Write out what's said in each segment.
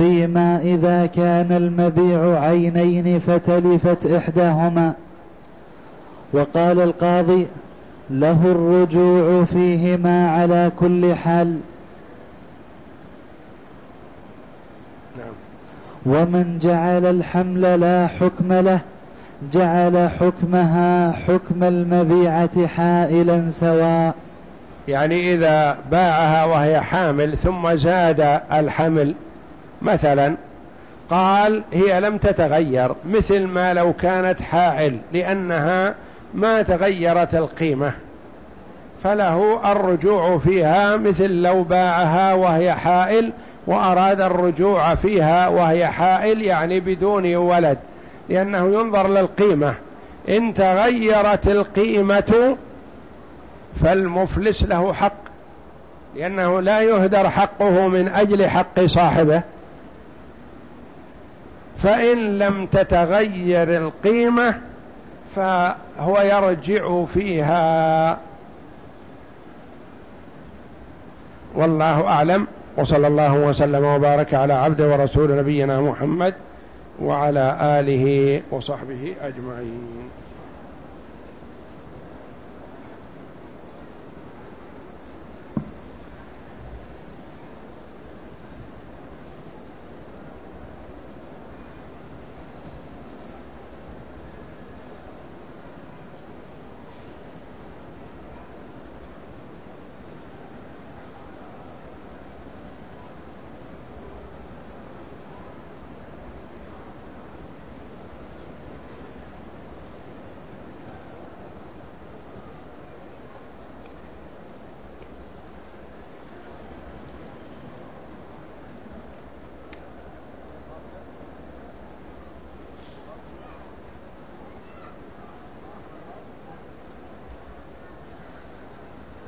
فيما إذا كان المبيع عينين فتلفت إحداهما وقال القاضي له الرجوع فيهما على كل حال. ومن جعل الحمل لا حكم له جعل حكمها حكم المبيعة حائلا سواء يعني إذا باعها وهي حامل ثم زاد الحمل مثلا قال هي لم تتغير مثل ما لو كانت حائل لأنها ما تغيرت القيمة. فله الرجوع فيها مثل لو باعها وهي حائل وأراد الرجوع فيها وهي حائل يعني بدون ولد لأنه ينظر للقيمة. إن تغيرت القيمة فالمفلس له حق لأنه لا يهدر حقه من أجل حق صاحبه. فإن لم تتغير القيمة فهو يرجع فيها. والله أعلم. وصلى الله وسلم وبارك على عبد ورسول نبينا محمد وعلى آله وصحبه أجمعين.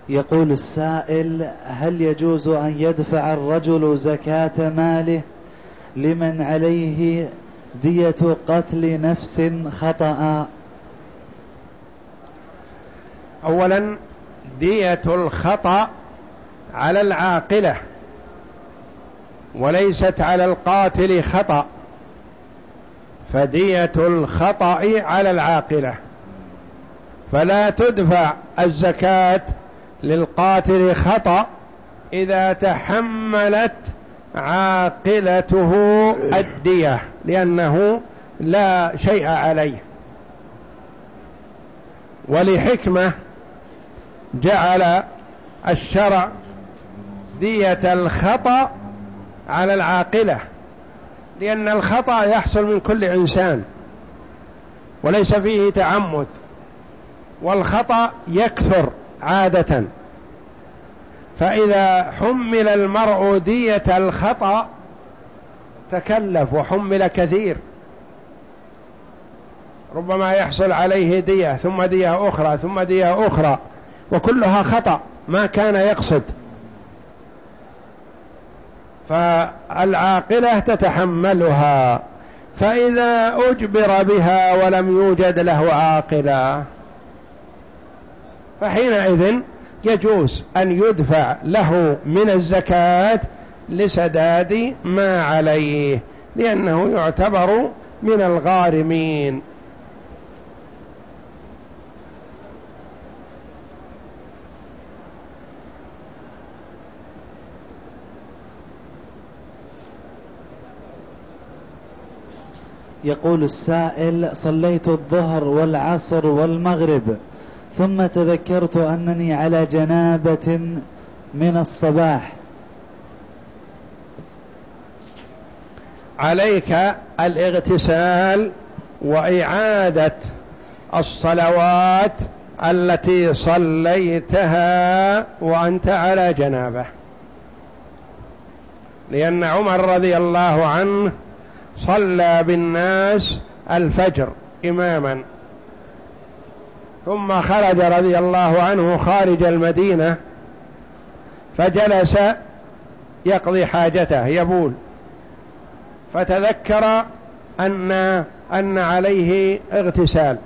يقول السائل هل يجوز أن يدفع الرجل زكاة ماله لمن عليه دية قتل نفس خطأ؟ أولا دية الخطأ على العاقلة وليست على القاتل خطأ فدية الخطأ على العاقلة. فلا تدفع الزكاة للقاتل خطأ إذا تحملت عاقلته الدية لأنه لا شيء عليه. ولحكمة جعل الشرع دية الخطأ على العاقلة لأن الخطأ يحصل من كل إنسان وليس فيه تعمد والخطأ يكثر. عادة. فإذا حمل المرء دية الخطأ تكلف وحمل كثير. ربما يحصل عليه دية ثم دية أخرى ثم دية أخرى وكلها خطأ ما كان يقصد. فالعاقلة تتحملها. فإذا أجبر بها ولم يوجد له عاقلة فحينئذ يجوز أن يدفع له من الزكاة لسداد ما عليه لأنه يعتبر من الغارمين. يقول السائل صليت الظهر والعصر والمغرب. ثم تذكرت أنني على جنابة من الصباح. عليك الاغتسال وإعادة الصلوات التي صليتها وأنت على جنابة. لأن عمر رضي الله عنه صلى بالناس الفجر إماما. ثم خرج رضي الله عنه خارج المدينة فجلس يقضي حاجته يبول. فتذكر أن أن عليه اغتسال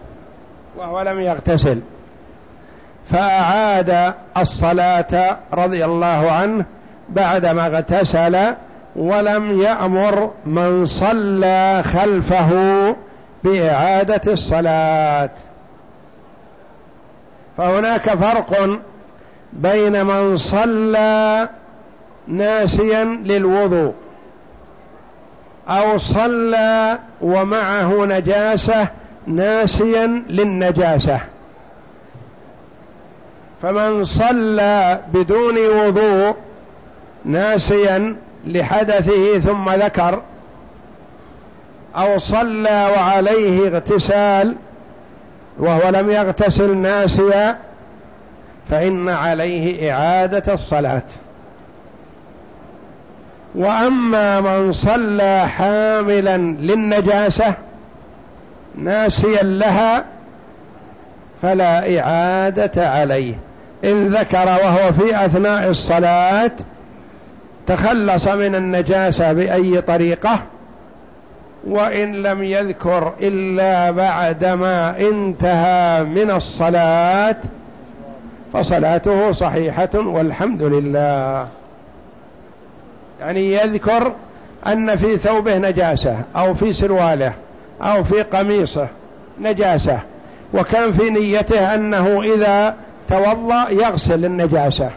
وهو لم يغتسل. فأعاد الصلاة رضي الله عنه بعدما اغتسل ولم يأمر من صلى خلفه بإعادة الصلاة. فهناك فرق بين من صلى ناسيا للوضوء أو صلى ومعه نجاسة ناسيا للنجاسة. فمن صلى بدون وضوء ناسيا لحدثه ثم ذكر أو صلى وعليه اغتسال وهو لم يغتسل ناسيا فإن عليه إعادة الصلاة. وأما من صلى حاملا للنجاسة ناسيا لها فلا إعادة عليه. إن ذكر وهو في أثناء الصلاة تخلص من النجاسة بأي طريقة وإن لم يذكر إلا بعدما انتهى من الصلاة فصلاته صحيحة والحمد لله. يعني يذكر أن في ثوبه نجاسة أو في سرواله أو في قميصه نجاسة. وكان في نيته أنه إذا توضأ يغسل النجاسة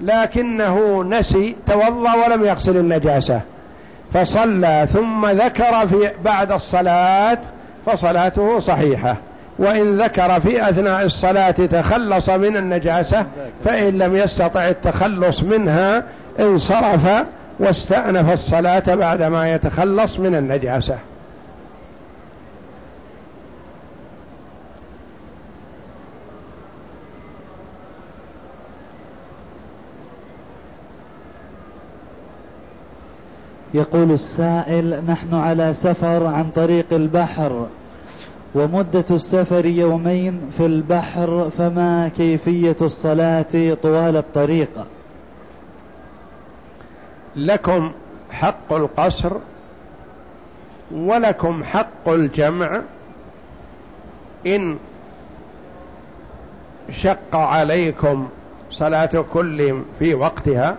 لكنه نسي توضأ ولم يغسل النجاسة. فصلى ثم ذكر في بعد الصلاة فصلاته صحيحة. وإن ذكر في أثناء الصلاة تخلص من النجاسة فإن لم يستطع التخلص منها انصرف واستأنف الصلاة بعدما يتخلص من النجاسة. يقول السائل نحن على سفر عن طريق البحر ومدة السفر يومين في البحر فما كيفية الصلاة طوال الطريق؟ لكم حق القصر ولكم حق الجمع إن شق عليكم صلاة كل في وقتها.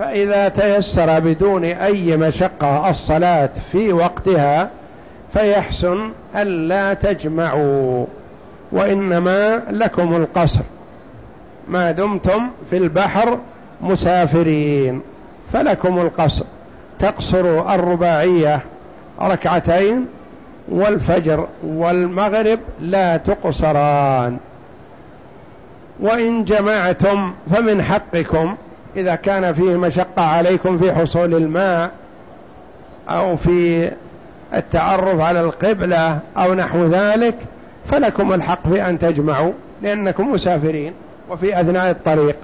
فإذا تيسر بدون أي مشقة الصلاة في وقتها فيحسن ألا تجمعوا وإنما لكم القصر. ما دمتم في البحر مسافرين فلكم القصر. تقصر الرباعية ركعتين والفجر والمغرب لا تقصران. وإن جمعتم فمن حقكم إذا كان فيه مشقة عليكم في حصول الماء أو في التعرف على القبلة أو نحو ذلك فلكم الحق في أن تجمعوا لأنكم مسافرين وفي أثناء الطريق.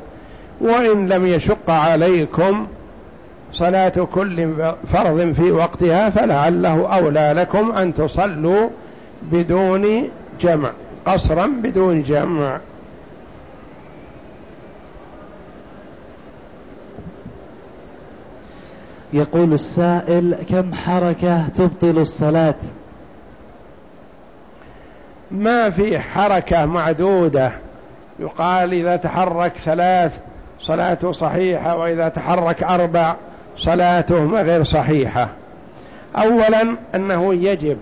وإن لم يشق عليكم صلاة كل فرض في وقتها فلعله أولى لكم أن تصلوا بدون جمع قصرا بدون جمع. يقول السائل كم حركة تبطل الصلاة؟ ما في حركة معدودة. يقال إذا تحرك ثلاث صلاته صحيحة وإذا تحرك أربع صلاته غير صحيحة. أولا أنه يجب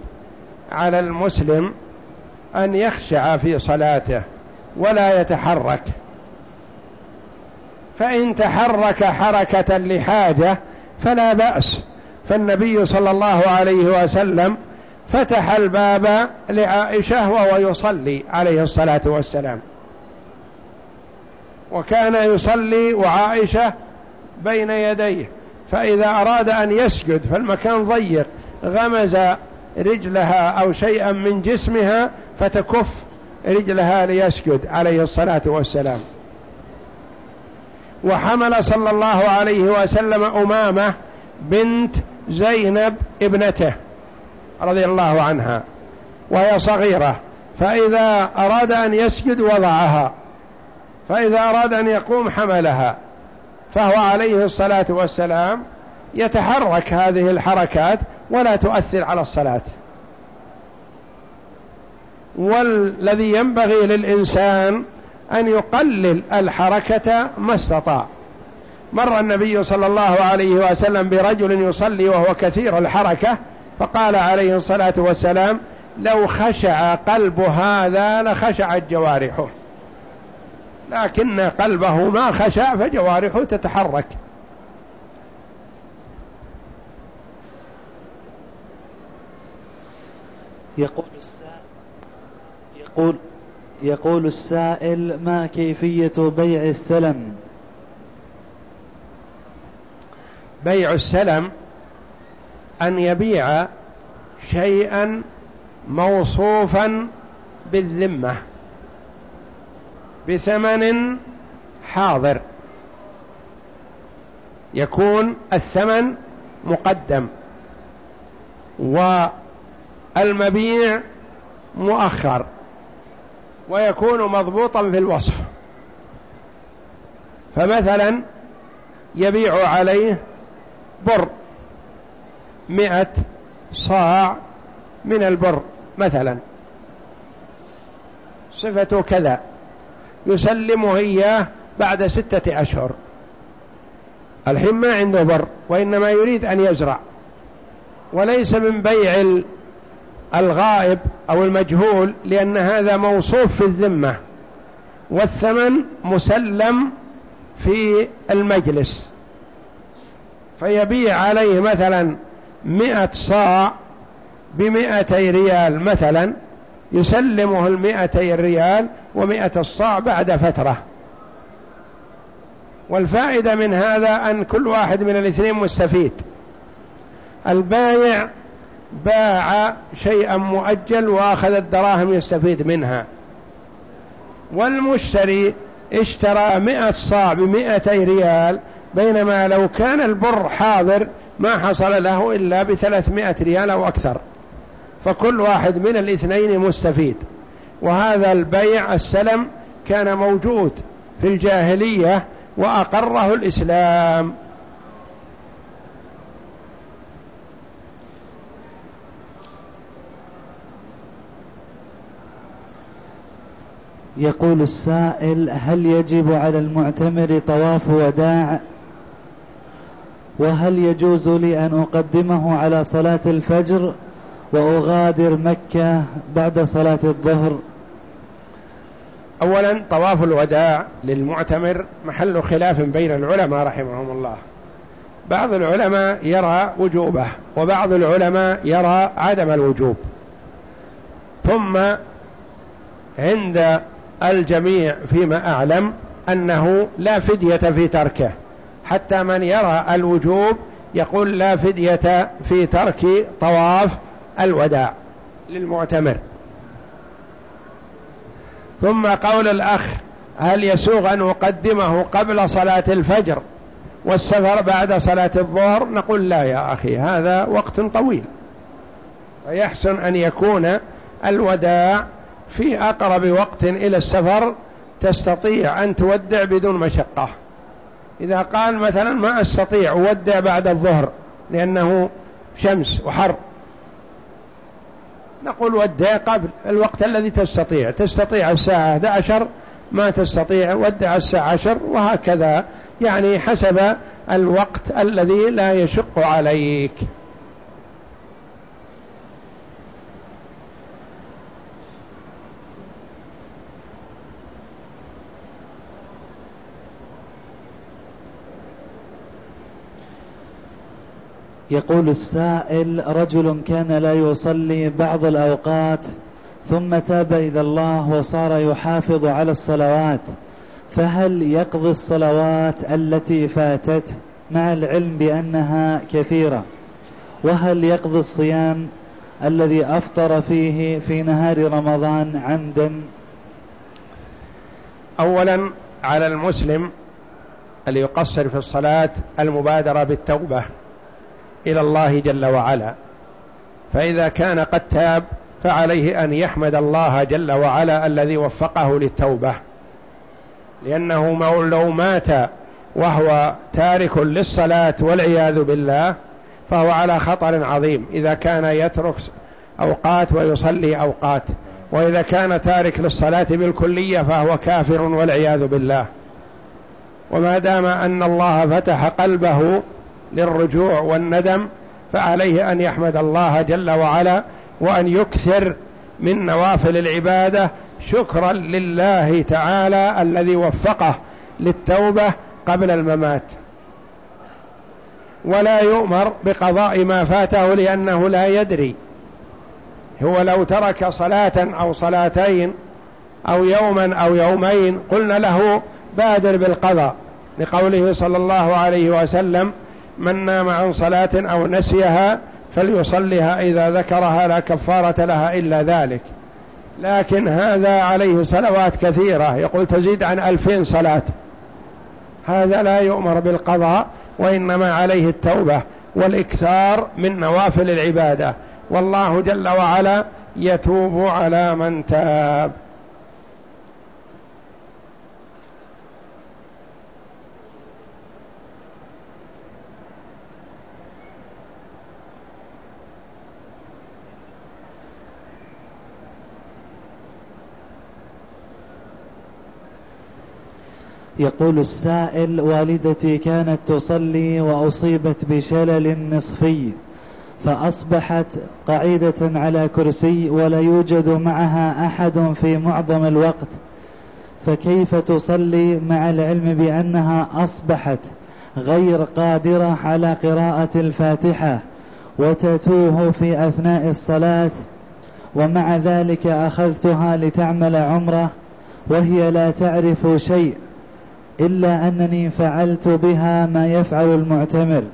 على المسلم أن يخشع في صلاته ولا يتحرك. فإن تحرك حركة لحاجة فلا بأس. فالنبي صلى الله عليه وسلم فتح الباب لعائشة وهو يصلي عليه الصلاة والسلام. وكان يصلي وعائشة بين يديه فإذا أراد أن يسجد فالمكان ضيق غمز رجلها أو شيئا من جسمها فتكف رجلها ليسجد عليه الصلاة والسلام. وحمل صلى الله عليه وسلم أمامة بنت زينب ابنته رضي الله عنها وهي صغيرة فإذا أراد أن يسجد وضعها فإذا أراد أن يقوم حملها فهو عليه الصلاة والسلام يتحرك هذه الحركات ولا تؤثر على الصلاة. والذي ينبغي للإنسان أن يقلل الحركة ما استطاع. مر النبي صلى الله عليه وسلم برجل يصلي وهو كثير الحركة فقال عليه الصلاة والسلام لو خشع قلب هذا لخشعت جوارحه. لكن قلبه ما خشع فجوارحه تتحرك. يقول السائل يقول يقول السائل ما كيفية بيع السلم؟ بيع السلم أن يبيع شيئا موصوفا بالذمة بثمن حاضر. يكون الثمن مقدم والمبيع مؤخر. ويكون مضبوطا في الوصف. فمثلا يبيع عليه بر مئة صاع من البر مثلا. صفته كذا. يسلمه إياه بعد ستة أشهر. الحين ما عنده بر وإنما يريد أن يزرع. وليس من بيع الغائب أو المجهول لأن هذا موصوف في الذمة والثمن مسلم في المجلس. فيبيع عليه مثلا مئة صاع بمئتي ريال مثلا يسلمه المئتي ريال ومئة الصاع بعد فترة. والفائدة من هذا أن كل واحد من الاثنين مستفيد. البايع باع شيئا مؤجل وأخذ الدراهم يستفيد منها. والمشتري اشترى مئة صاع بمئتي ريال بينما لو كان البر حاضر ما حصل له إلا بثلاثمائة ريال أو أكثر. فكل واحد من الاثنين مستفيد. وهذا البيع السلم كان موجود في الجاهلية وأقره الإسلام. يقول السائل هل يجب على المعتمر طواف وداع؟ وهل يجوز لي أن أقدمه على صلاة الفجر وأغادر مكة بعد صلاة الظهر؟ أولا طواف الوداع للمعتمر محل خلاف بين العلماء رحمهم الله. بعض العلماء يرى وجوبه وبعض العلماء يرى عدم الوجوب. ثم عند الجميع فيما أعلم أنه لا فدية في تركه حتى من يرى الوجوب يقول لا فدية في ترك طواف الوداع للمعتمر. ثم قول الأخ هل يسوغ أن أقدمه قبل صلاة الفجر والسفر بعد صلاة الظهر؟ نقول لا يا أخي هذا وقت طويل. ويحسن أن يكون الوداع في أقرب وقت إلى السفر تستطيع أن تودع بدون مشقة. إذا قال مثلا ما أستطيع أودع بعد الظهر لأنه شمس وحر. نقول ودع قبل الوقت الذي تستطيع. تستطيع الساعة 11 ما تستطيع ودع الساعة 10 وهكذا. يعني حسب الوقت الذي لا يشق عليك. يقول السائل رجل كان لا يصلي بعض الأوقات ثم تاب إلى الله وصار يحافظ على الصلوات فهل يقضي الصلوات التي فاتته مع العلم بأنها كثيرة؟ وهل يقضي الصيام الذي أفطر فيه في نهار رمضان عمدا؟ أولا على المسلم اللي يقصر في الصلاة المبادرة بالتوبة. إلى الله جل وعلا. فإذا كان قد تاب فعليه أن يحمد الله جل وعلا الذي وفقه للتوبة. لأنه لو مات وهو تارك للصلاة والعياذ بالله فهو على خطر عظيم. إذا كان يترك أوقات ويصلي أوقات وإذا كان تارك للصلاة بالكلية فهو كافر والعياذ بالله. وما دام أن الله فتح قلبه للرجوع والندم فعليه أن يحمد الله جل وعلا وأن يكثر من نوافل العبادة. شكرا لله تعالى الذي وفقه للتوبة قبل الممات. ولا يؤمر بقضاء ما فاته لأنه لا يدري. هو لو ترك صلاة أو صلاتين أو يوما أو يومين قلنا له بادر بالقضاء. لقوله صلى الله عليه وسلم من نام عن صلاة أو نسيها فليصلها إذا ذكرها لا كفارة لها إلا ذلك. لكن هذا عليه صلوات كثيرة. يقول تزيد عن ألفين صلاة. هذا لا يؤمر بالقضاء وإنما عليه التوبة والإكثار من نوافل العبادة. والله جل وعلا يتوب على من تاب. يقول السائل والدتي كانت تصلي وأصيبت بشلل نصفي فأصبحت قعيدة على كرسي ولا يوجد معها أحد في معظم الوقت. فكيف تصلي مع العلم بأنها أصبحت غير قادرة على قراءة الفاتحة وتتوه في أثناء الصلاة؟ ومع ذلك أخذتها لتعمل عمرة وهي لا تعرف شيء. إلا أنني فعلت بها ما يفعل المعتمر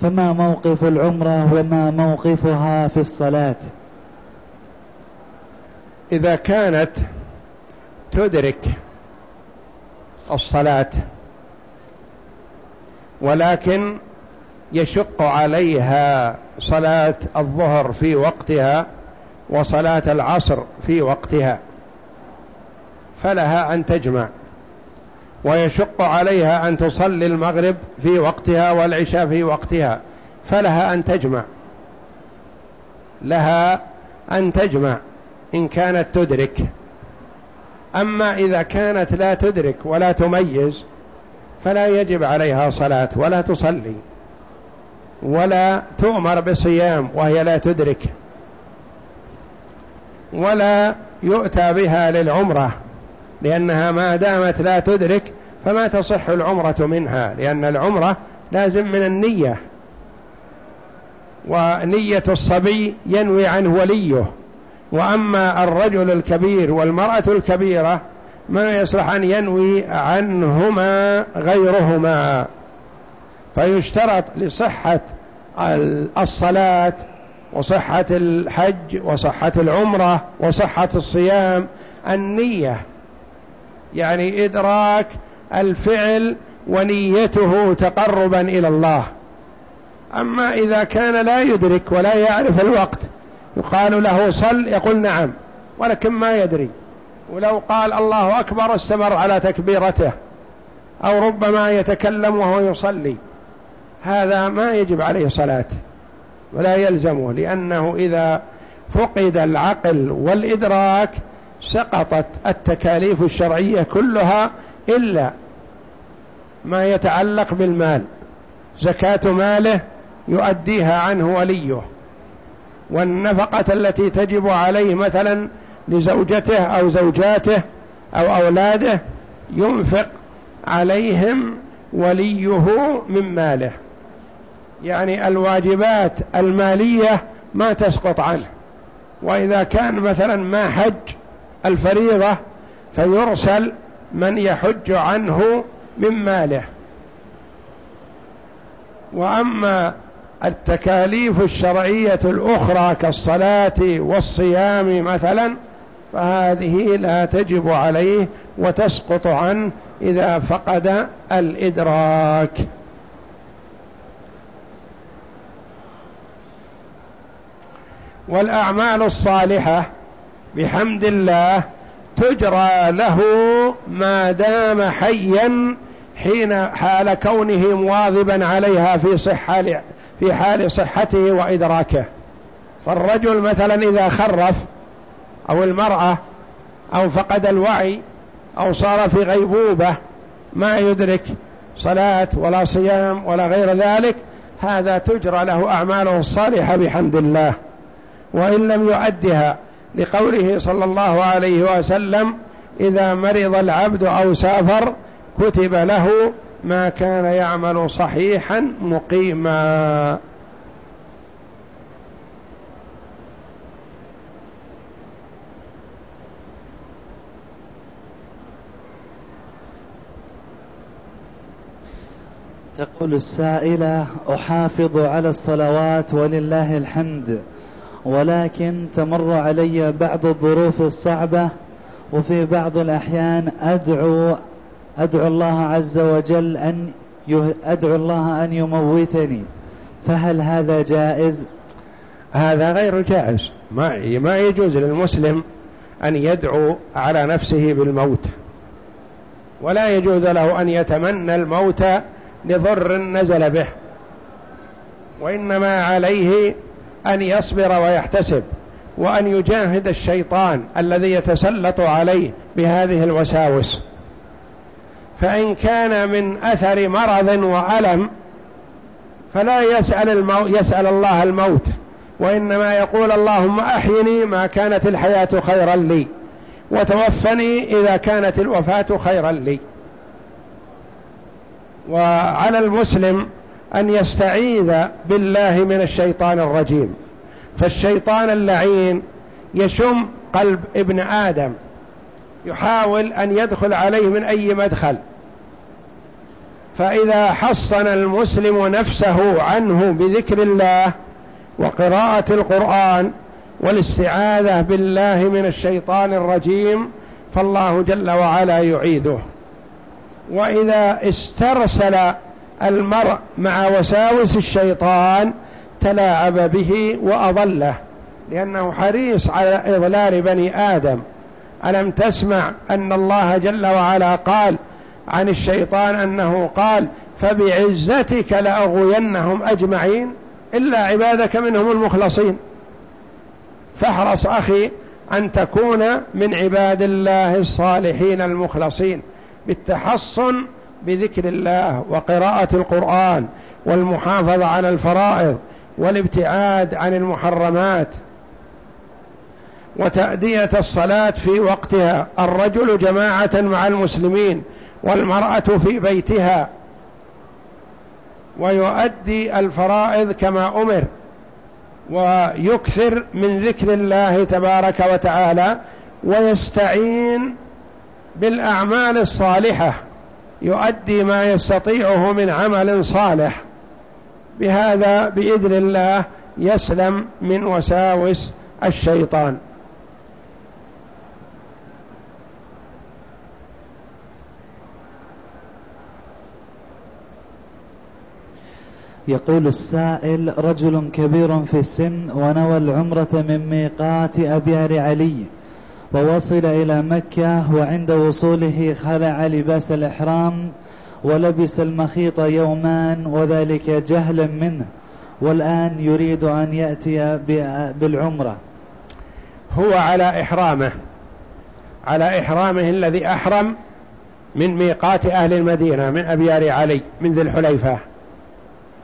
فما موقف العمرة وما موقفها في الصلاة. إذا كانت تدرك الصلاة ولكن يشق عليها صلاة الظهر في وقتها وصلاة العصر في وقتها فلها أن تجمع. ويشق عليها أن تصلي المغرب في وقتها والعشاء في وقتها فلها أن تجمع. لها أن تجمع إن كانت تدرك. أما إذا كانت لا تدرك ولا تميز فلا يجب عليها صلاة ولا تصلي ولا تؤمر بصيام وهي لا تدرك ولا يؤتى بها للعمرة. لأنها ما دامت لا تدرك فما تصح العمرة منها لأن العمرة لازم من النية. ونية الصبي ينوي عنه وليه. وأما الرجل الكبير والمرأة الكبيرة ما يصلح أن ينوي عنهما غيرهما. فيشترط لصحة الصلاة وصحة الحج وصحة العمرة وصحة الصيام النية. يعني إدراك الفعل ونيته تقربا إلى الله. أما إذا كان لا يدرك ولا يعرف الوقت يقال له صل يقول نعم ولكن ما يدري. ولو قال الله أكبر استمر على تكبيرته أو ربما يتكلم وهو يصلي هذا ما يجب عليه صلاة ولا يلزمه لأنه إذا فقد العقل والإدراك سقطت التكاليف الشرعية كلها إلا ما يتعلق بالمال. زكاة ماله يؤديها عنه وليه. والنفقة التي تجب عليه مثلا لزوجته أو زوجاته أو أولاده ينفق عليهم وليه من ماله. يعني الواجبات المالية ما تسقط عنه. وإذا كان مثلا ما حج الفريضة فيرسل من يحج عنه من ماله. وأما التكاليف الشرعية الأخرى كالصلاة والصيام مثلا فهذه لا تجب عليه وتسقط عنه إذا فقد الإدراك. والأعمال الصالحة بحمد الله تجرى له ما دام حيا حين حال كونه مواظبا عليها في صحة في حال صحته وإدراكه. فالرجل مثلا إذا خرف أو المرأة أو فقد الوعي أو صار في غيبوبة ما يدرك صلاة ولا صيام ولا غير ذلك هذا تجرى له أعماله الصالحة بحمد الله. وإن لم يؤدها لقوله صلى الله عليه وسلم إذا مرض العبد أو سافر كتب له ما كان يعمل صحيحا مقيما. تقول السائلة أحافظ على الصلوات ولله الحمد. ولكن تمر علي بعض الظروف الصعبة وفي بعض الأحيان أدعو أدعو الله عز وجل أن أدعو الله أن يموتني. فهل هذا جائز؟ هذا غير جائز. ما ما يجوز للمسلم أن يدعو على نفسه بالموت. ولا يجوز له أن يتمنى الموت لضر نزل به. وإنما عليه أن يصبر ويحتسب وأن يجاهد الشيطان الذي يتسلط عليه بهذه الوساوس. فإن كان من أثر مرض وألم فلا يسأل, المو... يسأل الله الموت. وإنما يقول اللهم أحيني ما كانت الحياة خيرا لي وتوفني إذا كانت الوفاة خيرا لي. وعلى المسلم أن يستعيذ بالله من الشيطان الرجيم. فالشيطان اللعين يشم قلب ابن آدم. يحاول أن يدخل عليه من أي مدخل. فإذا حصن المسلم نفسه عنه بذكر الله وقراءة القرآن والاستعاذة بالله من الشيطان الرجيم فالله جل وعلا يعيده. وإذا استرسل المرء مع وساوس الشيطان تلاعب به وأضله لأنه حريص على إضلال بني آدم. ألم تسمع أن الله جل وعلا قال عن الشيطان أنه قال فبعزتك لأغوينهم أجمعين؟ إلا عبادك منهم المخلصين. فاحرص أخي أن تكون من عباد الله الصالحين المخلصين بالتحصن بذكر الله وقراءة القرآن والمحافظة على الفرائض والابتعاد عن المحرمات وتأدية الصلاة في وقتها. الرجل جماعة مع المسلمين والمرأة في بيتها. ويؤدي الفرائض كما أمر ويكثر من ذكر الله تبارك وتعالى ويستعين بالأعمال الصالحة. يؤدي ما يستطيعه من عمل صالح. بهذا بإذن الله يسلم من وساوس الشيطان. يقول السائل رجل كبير في السن ونوى العمرة من ميقات أبيار علي. ووصل إلى مكة وعند وصوله خلع لباس الإحرام ولبس المخيط يومان وذلك جهلا منه والآن يريد أن يأتي بالعمرة. هو على إحرامه على إحرامه الذي أحرم من ميقات أهل المدينة من أبيار علي من ذي الحليفة.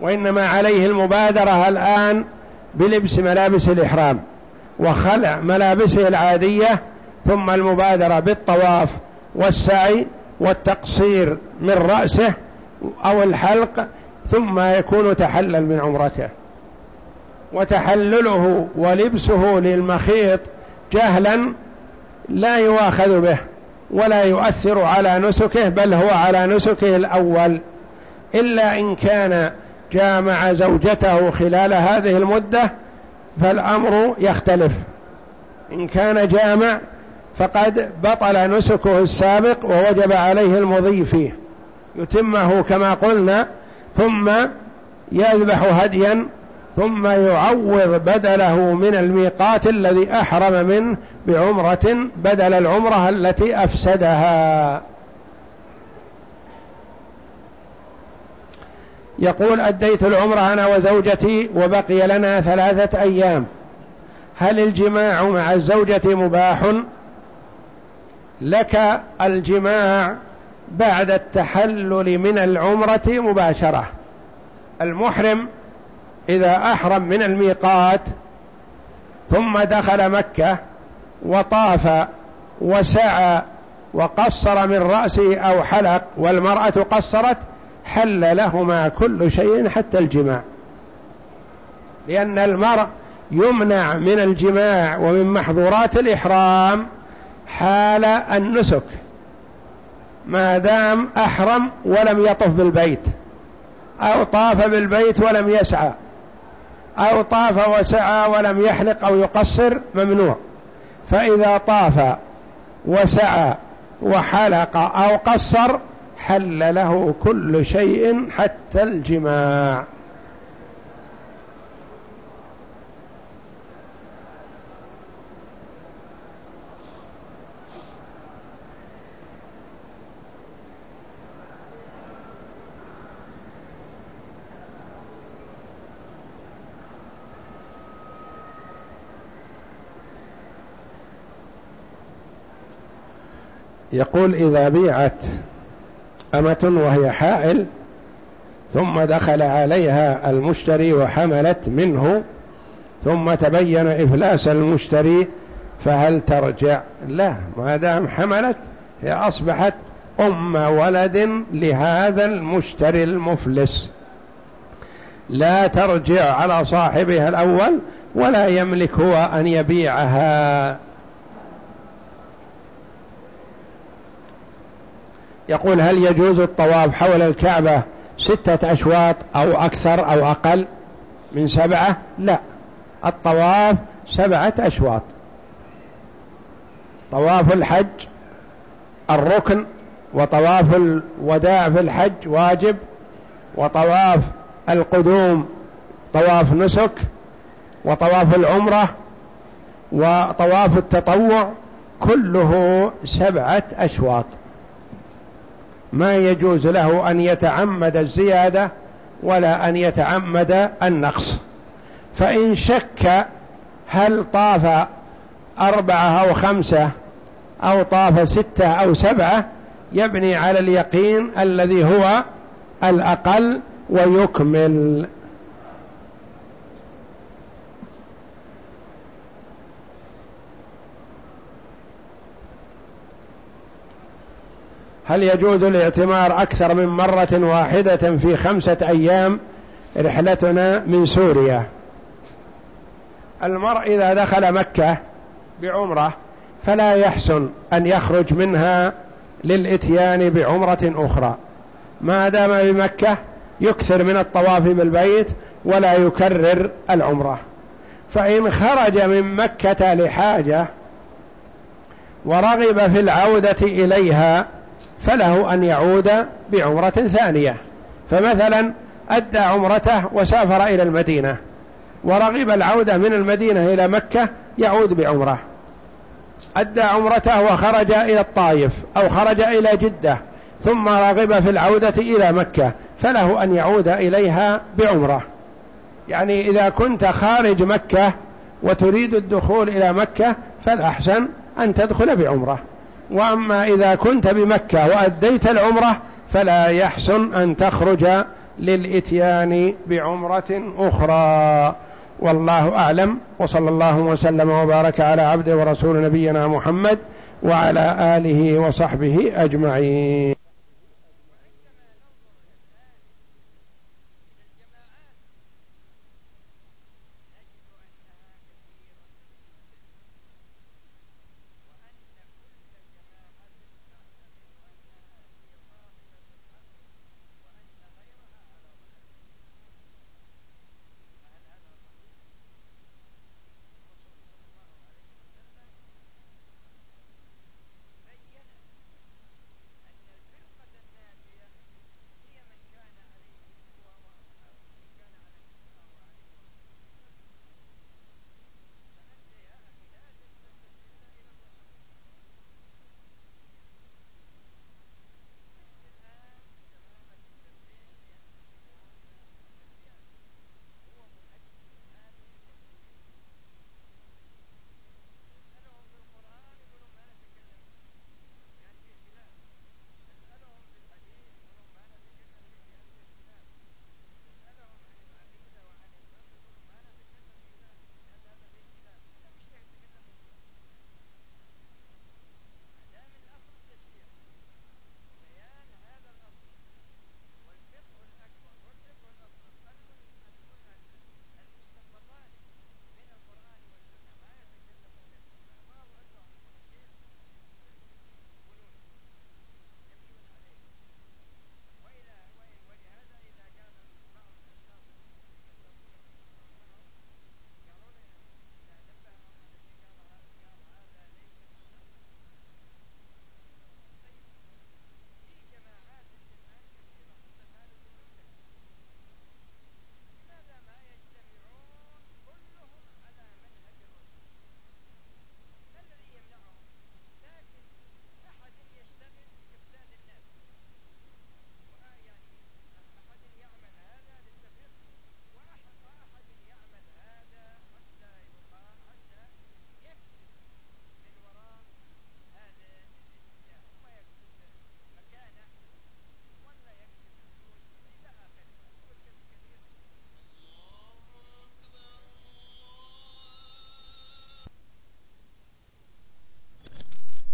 وإنما عليه المبادرة الآن بلبس ملابس الإحرام وخلع ملابسه العادية ثم المبادرة بالطواف والسعي والتقصير من رأسه أو الحلق ثم يكون تحلل من عمرته. وتحلله ولبسه للمخيط جهلا لا يواخذ به ولا يؤثر على نسكه بل هو على نسكه الأول. إلا إن كان جامع زوجته خلال هذه المدة فالأمر يختلف. إن كان جامع فقد بطل نسكه السابق ووجب عليه المضي فيه. يتمه كما قلنا ثم يذبح هديا ثم يعوض بدله من الميقات الذي أحرم منه بعمرة بدل العمرة التي أفسدها. يقول أديت العمرة أنا وزوجتي وبقي لنا ثلاثة أيام. هل الجماع مع الزوجة مباح؟ لك الجماع بعد التحلل من العمرة مباشرة. المحرم إذا أحرم من الميقات ثم دخل مكة وطاف وسعى وقصر من رأسه أو حلق والمرأة قصرت حل لهما كل شيء حتى الجماع. لأن المرء يمنع من الجماع ومن محظورات الإحرام. حال النسك. ما دام أحرم ولم يطف بالبيت. أو طاف بالبيت ولم يسعى. أو طاف وسعى ولم يحلق أو يقصر ممنوع. فإذا طاف وسعى وحلق أو قصر حل له كل شيء حتى الجماع. يقول إذا بيعت أمة وهي حائل ثم دخل عليها المشتري وحملت منه ثم تبين إفلاس المشتري فهل ترجع؟ لا ما دام حملت هي أصبحت أم ولد لهذا المشتري المفلس. لا ترجع على صاحبها الأول ولا يملك هو أن يبيعها. يقول هل يجوز الطواف حول الكعبة ستة أشواط أو أكثر أو أقل من سبعة؟ لا. الطواف سبعة أشواط. طواف الحج الركن وطواف الوداع في الحج واجب وطواف القدوم طواف نسك وطواف العمرة وطواف التطوع كله سبعة أشواط. ما يجوز له أن يتعمد الزيادة ولا أن يتعمد النقص. فإن شك هل طاف أربعة أو خمسة أو طاف ستة أو سبعة يبني على اليقين الذي هو الأقل ويكمل. هل يجوز الاعتمار أكثر من مرة واحدة في خمسة أيام رحلتنا من سوريا؟ المرء إذا دخل مكة بعمرة فلا يحسن أن يخرج منها للإتيان بعمرة أخرى. ما دام بمكة يكثر من الطواف بالبيت ولا يكرر العمرة. فإن خرج من مكة لحاجة ورغب في العودة إليها فله أن يعود بعمرة ثانية. فمثلا أدى عمرته وسافر إلى المدينة ورغب العودة من المدينة إلى مكة يعود بعمرة. أدى عمرته وخرج إلى الطائف أو خرج إلى جدة ثم رغب في العودة إلى مكة فله أن يعود إليها بعمرة. يعني إذا كنت خارج مكة وتريد الدخول إلى مكة فالأحسن أن تدخل بعمرة. وأما إذا كنت بمكة وأديت العمرة فلا يحسن أن تخرج للإتيان بعمرة أخرى. والله أعلم. وصلى الله وسلم وبارك على عبد ورسول نبينا محمد وعلى آله وصحبه أجمعين.